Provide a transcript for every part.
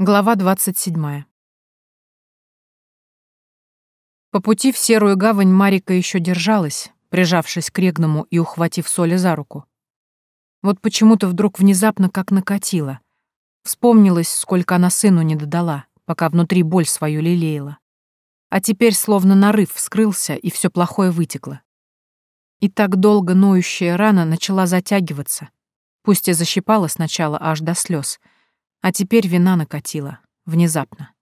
Глава 27. По пути в Серую гавань Марика еще держалась, прижавшись к Регному и ухватив Соли за руку. Вот почему-то вдруг внезапно как накатило. Вспомнилось, сколько она сыну не додала, пока внутри боль свою лелеяла. А теперь словно нарыв вскрылся, и все плохое вытекло. И так долго ноющая рана начала затягиваться, пусть и защипала сначала аж до слез — а теперь вина накатила, внезапно.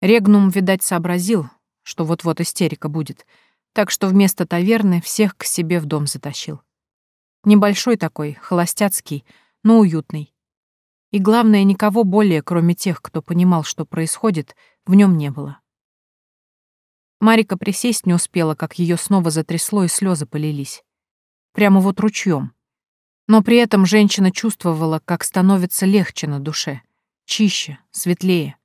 Регнум, видать, сообразил, что вот-вот истерика будет, так что вместо таверны всех к себе в дом затащил. Небольшой такой, холостяцкий, но уютный. И главное, никого более, кроме тех, кто понимал, что происходит, в нем не было. Марика присесть не успела, как ее снова затрясло и слезы полились. Прямо вот ручьем. Но при этом женщина чувствовала, как становится легче на душе, чище, светлее.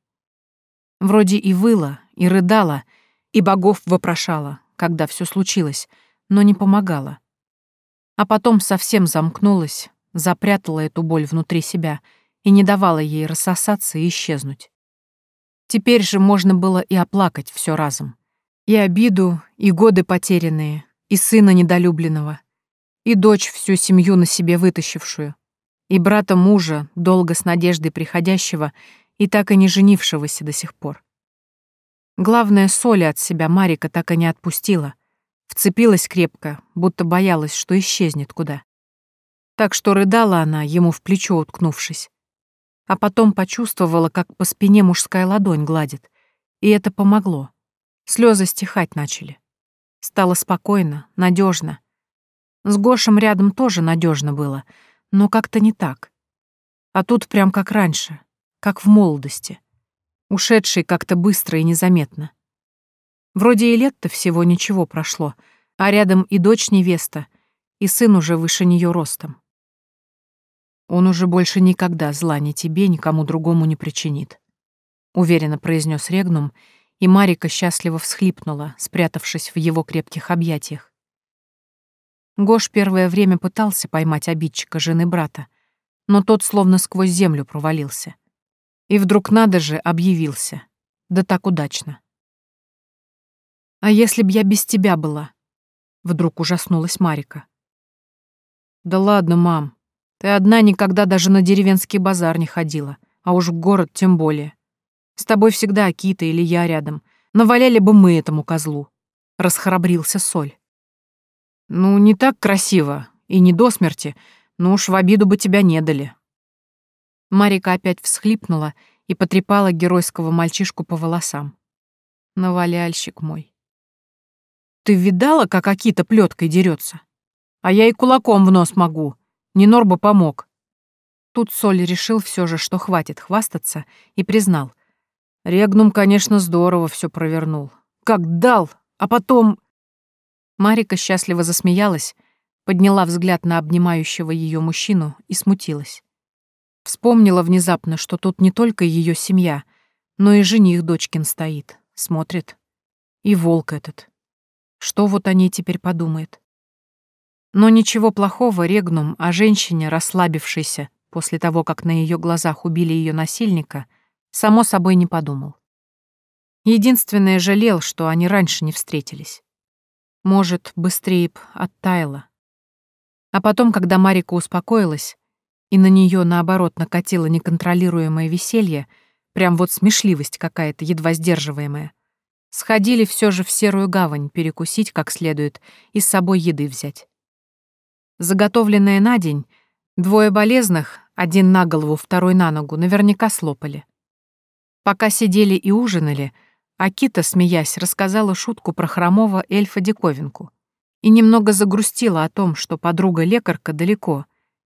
Вроде и выла, и рыдала, и богов вопрошала, когда все случилось, но не помогала. А потом совсем замкнулась, запрятала эту боль внутри себя и не давала ей рассосаться и исчезнуть. Теперь же можно было и оплакать все разом. И обиду, и годы потерянные, и сына недолюбленного — и дочь всю семью на себе вытащившую, и брата мужа, долго с надеждой приходящего и так и не женившегося до сих пор. Главное, соли от себя Марика так и не отпустила, вцепилась крепко, будто боялась, что исчезнет куда. Так что рыдала она, ему в плечо уткнувшись. А потом почувствовала, как по спине мужская ладонь гладит, и это помогло. Слезы стихать начали. Стало спокойно, надежно, с Гошем рядом тоже надежно было, но как-то не так. А тут прям как раньше, как в молодости. Ушедший как-то быстро и незаметно. Вроде и лет-то всего ничего прошло, а рядом и дочь невеста, и сын уже выше нее ростом. Он уже больше никогда зла ни тебе, никому другому не причинит. Уверенно произнес Регнум, и Марика счастливо всхлипнула, спрятавшись в его крепких объятиях. Гош первое время пытался поймать обидчика жены брата, но тот словно сквозь землю провалился. И вдруг надо же объявился. Да так удачно. «А если б я без тебя была?» Вдруг ужаснулась Марика. «Да ладно, мам. Ты одна никогда даже на деревенский базар не ходила, а уж в город тем более. С тобой всегда Акита или я рядом. Наваляли бы мы этому козлу», — расхрабрился Соль. Ну, не так красиво и не до смерти, но уж в обиду бы тебя не дали. Марика опять всхлипнула и потрепала геройского мальчишку по волосам. Наваляльщик мой. Ты видала, как Акита плеткой дерется? А я и кулаком в нос могу. Не Норба помог. Тут Соль решил все же, что хватит хвастаться, и признал. Регнум, конечно, здорово все провернул. Как дал, а потом... Марика счастливо засмеялась, подняла взгляд на обнимающего ее мужчину и смутилась. Вспомнила внезапно, что тут не только ее семья, но и жених дочкин стоит, смотрит. И волк этот. Что вот о ней теперь подумает? Но ничего плохого Регнум о женщине, расслабившейся после того, как на ее глазах убили ее насильника, само собой не подумал. Единственное жалел, что они раньше не встретились. Может, быстрее б оттаяла. А потом, когда Марика успокоилась, и на нее наоборот накатило неконтролируемое веселье, прям вот смешливость какая-то, едва сдерживаемая, сходили все же в серую гавань перекусить как следует и с собой еды взять. Заготовленное на день, двое болезных, один на голову, второй на ногу, наверняка слопали. Пока сидели и ужинали — Акита, смеясь, рассказала шутку про хромого эльфа-диковинку и немного загрустила о том, что подруга-лекарка далеко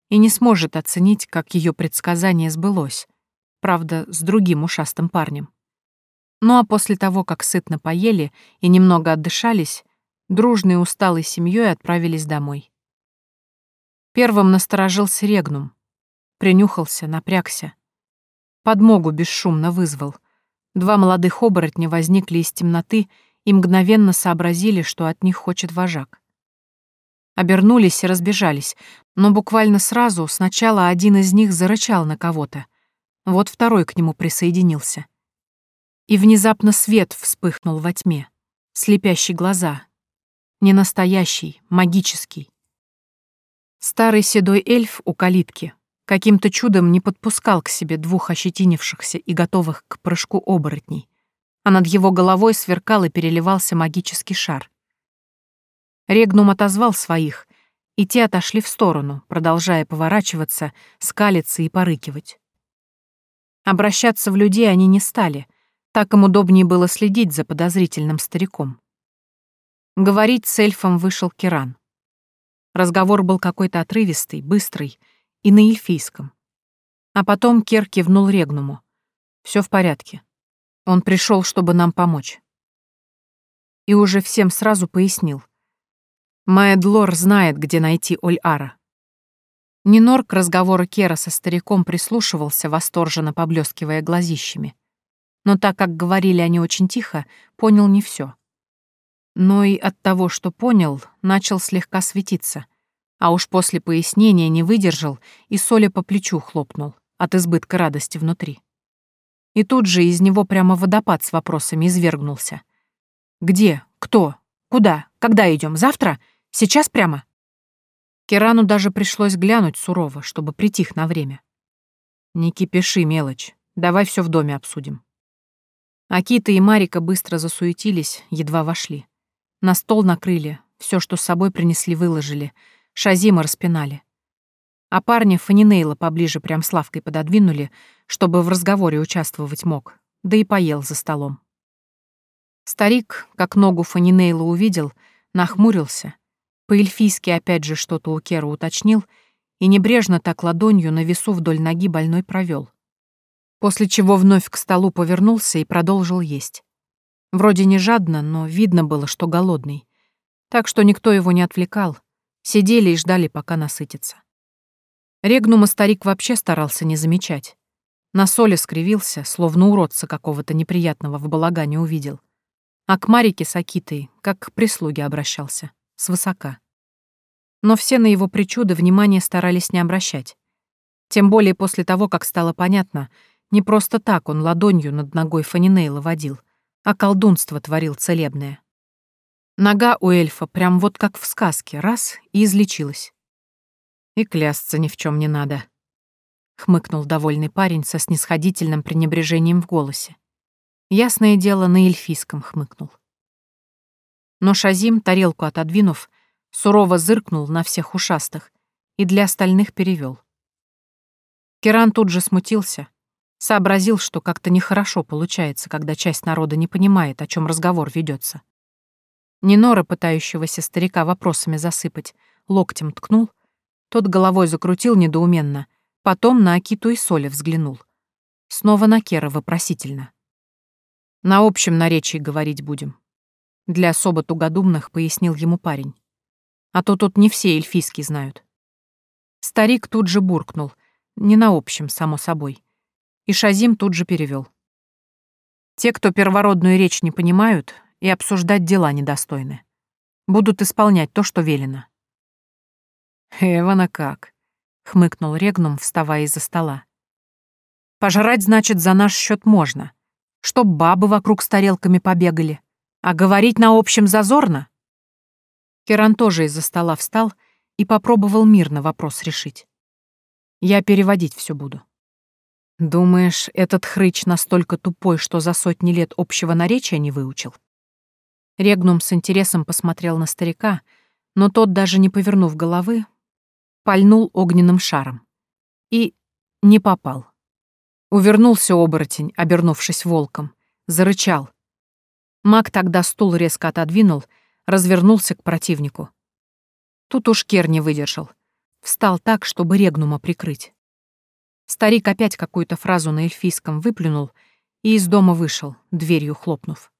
и не сможет оценить, как ее предсказание сбылось, правда, с другим ушастым парнем. Ну а после того, как сытно поели и немного отдышались, дружной усталой семьей отправились домой. Первым насторожился Регнум. Принюхался, напрягся. Подмогу бесшумно вызвал. Два молодых оборотня возникли из темноты и мгновенно сообразили, что от них хочет вожак. Обернулись и разбежались, но буквально сразу сначала один из них зарычал на кого-то, Вот второй к нему присоединился. И внезапно свет вспыхнул во тьме. Слепящие глаза. Не настоящий, магический. Старый седой эльф у калитки каким-то чудом не подпускал к себе двух ощетинившихся и готовых к прыжку оборотней, а над его головой сверкал и переливался магический шар. Регнум отозвал своих, и те отошли в сторону, продолжая поворачиваться, скалиться и порыкивать. Обращаться в людей они не стали, так им удобнее было следить за подозрительным стариком. Говорить с эльфом вышел Киран. Разговор был какой-то отрывистый, быстрый и на эльфийском. А потом Кер кивнул Регнуму. Все в порядке. Он пришел, чтобы нам помочь. И уже всем сразу пояснил. Маэдлор знает, где найти Оль-Ара. Нинор к разговору Кера со стариком прислушивался, восторженно поблескивая глазищами. Но так как говорили они очень тихо, понял не все. Но и от того, что понял, начал слегка светиться. А уж после пояснения не выдержал и соли по плечу хлопнул от избытка радости внутри. И тут же из него прямо водопад с вопросами извергнулся. «Где? Кто? Куда? Когда идем? Завтра? Сейчас прямо?» Кирану даже пришлось глянуть сурово, чтобы притих на время. «Не кипиши, мелочь. Давай все в доме обсудим». Акита и Марика быстро засуетились, едва вошли. На стол накрыли, все, что с собой принесли, выложили, Шазима распинали а парня Фанинейла поближе прям с лавкой пододвинули, чтобы в разговоре участвовать мог, да и поел за столом. Старик, как ногу Фанинейла увидел, нахмурился, по-эльфийски опять же что-то у Кера уточнил и небрежно так ладонью на весу вдоль ноги больной провел. После чего вновь к столу повернулся и продолжил есть. Вроде не жадно, но видно было, что голодный. Так что никто его не отвлекал. Сидели и ждали, пока насытится. Регнума старик вообще старался не замечать. На соли скривился, словно уродца какого-то неприятного в балагане увидел. А к Марике с Акитой, как к прислуге обращался, свысока. Но все на его причуды внимания старались не обращать. Тем более после того, как стало понятно, не просто так он ладонью над ногой Фанинейла водил, а колдунство творил целебное. Нога у эльфа прям вот как в сказке, раз — и излечилась. И клясться ни в чем не надо. Хмыкнул довольный парень со снисходительным пренебрежением в голосе. Ясное дело, на эльфийском хмыкнул. Но Шазим, тарелку отодвинув, сурово зыркнул на всех ушастых и для остальных перевел. Керан тут же смутился, сообразил, что как-то нехорошо получается, когда часть народа не понимает, о чем разговор ведется. Нинора, пытающегося старика вопросами засыпать, локтем ткнул — тот головой закрутил недоуменно, потом на Акиту и Соли взглянул. Снова на Кера вопросительно. «На общем наречии говорить будем», — для особо тугодумных пояснил ему парень. «А то тут не все эльфийский знают». Старик тут же буркнул, не на общем, само собой. И Шазим тут же перевел. Те, кто первородную речь не понимают, и обсуждать дела недостойны. Будут исполнять то, что велено. «Эвана как?» — хмыкнул Регнум, вставая из-за стола. «Пожрать, значит, за наш счет можно. Чтоб бабы вокруг с тарелками побегали. А говорить на общем зазорно?» Керан тоже из-за стола встал и попробовал мирно вопрос решить. «Я переводить все буду». «Думаешь, этот хрыч настолько тупой, что за сотни лет общего наречия не выучил?» Регнум с интересом посмотрел на старика, но тот, даже не повернув головы, пальнул огненным шаром. И не попал. Увернулся оборотень, обернувшись волком. Зарычал. Маг тогда стул резко отодвинул, развернулся к противнику. Тут уж Кер не выдержал. Встал так, чтобы регнума прикрыть. Старик опять какую-то фразу на эльфийском выплюнул и из дома вышел, дверью хлопнув.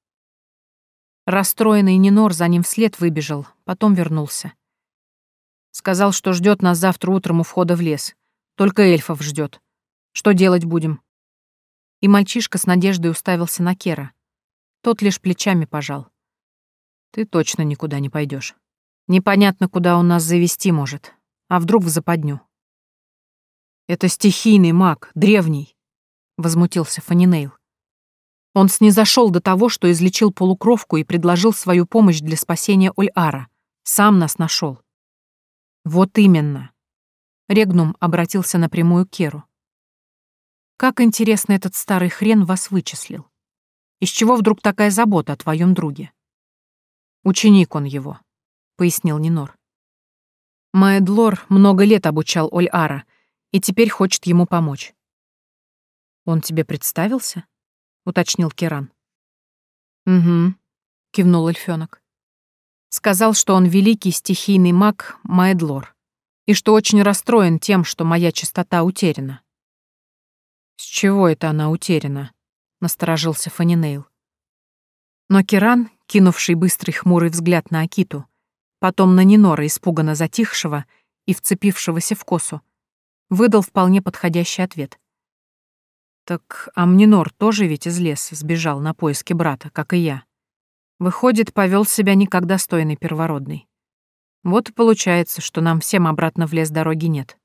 Расстроенный Нинор за ним вслед выбежал, потом вернулся. Сказал, что ждет нас завтра утром у входа в лес. Только эльфов ждет. Что делать будем?» И мальчишка с надеждой уставился на Кера. Тот лишь плечами пожал. «Ты точно никуда не пойдешь. Непонятно, куда он нас завести может. А вдруг в западню?» «Это стихийный маг, древний. — возмутился Фанинейл. Он снизошел до того, что излечил полукровку и предложил свою помощь для спасения Ольара. Сам нас нашел. Вот именно. Регнум обратился напрямую к Керу. Как интересно этот старый хрен вас вычислил. Из чего вдруг такая забота о твоем друге? Ученик он его, пояснил Нинор. Маэдлор много лет обучал Оль-Ара и теперь хочет ему помочь. Он тебе представился? Уточнил Керан. Угу, кивнул эльфёнок. Сказал, что он великий стихийный маг Маэдлор и что очень расстроен тем, что моя чистота утеряна. «С чего это она утеряна?» — насторожился Фанинейл. Но Киран, кинувший быстрый хмурый взгляд на Акиту, потом на Нинора, испуганно затихшего и вцепившегося в косу, выдал вполне подходящий ответ. «Так Амнинор тоже ведь из леса сбежал на поиски брата, как и я. Выходит, повел себя не как достойный первородный. Вот и получается, что нам всем обратно в лес дороги нет.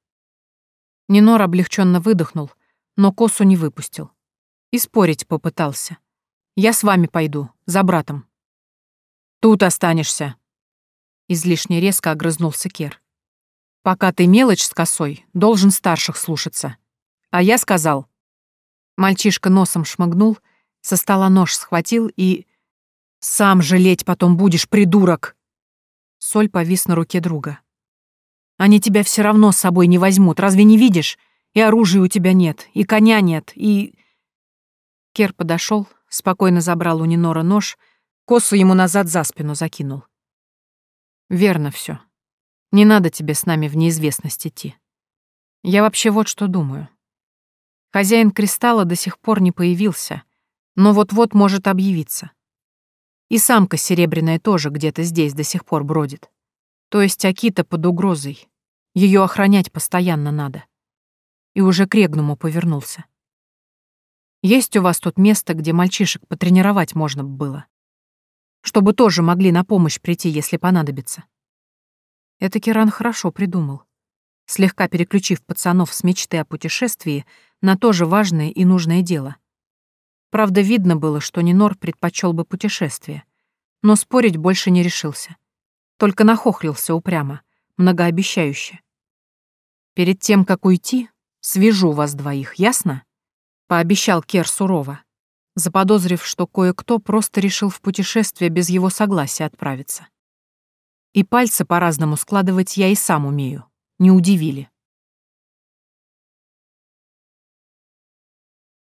Нинор облегченно выдохнул, но косу не выпустил. И спорить попытался. Я с вами пойду, за братом. Тут останешься. Излишне резко огрызнулся Кер. Пока ты мелочь с косой, должен старших слушаться. А я сказал. Мальчишка носом шмыгнул, со стола нож схватил и «Сам жалеть потом будешь, придурок!» Соль повис на руке друга. «Они тебя все равно с собой не возьмут, разве не видишь? И оружия у тебя нет, и коня нет, и...» Кер подошел, спокойно забрал у Нинора нож, косу ему назад за спину закинул. «Верно все. Не надо тебе с нами в неизвестность идти. Я вообще вот что думаю. Хозяин кристалла до сих пор не появился, но вот-вот может объявиться. И самка серебряная тоже где-то здесь до сих пор бродит. То есть Акита под угрозой. Ее охранять постоянно надо. И уже к Регнуму повернулся. Есть у вас тут место, где мальчишек потренировать можно было? Чтобы тоже могли на помощь прийти, если понадобится. Это Киран хорошо придумал, слегка переключив пацанов с мечты о путешествии на то же важное и нужное дело — Правда, видно было, что Нинор предпочел бы путешествие, но спорить больше не решился. Только нахохлился упрямо, многообещающе. «Перед тем, как уйти, свяжу вас двоих, ясно?» — пообещал Кер сурово, заподозрив, что кое-кто просто решил в путешествие без его согласия отправиться. И пальцы по-разному складывать я и сам умею, не удивили.